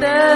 there.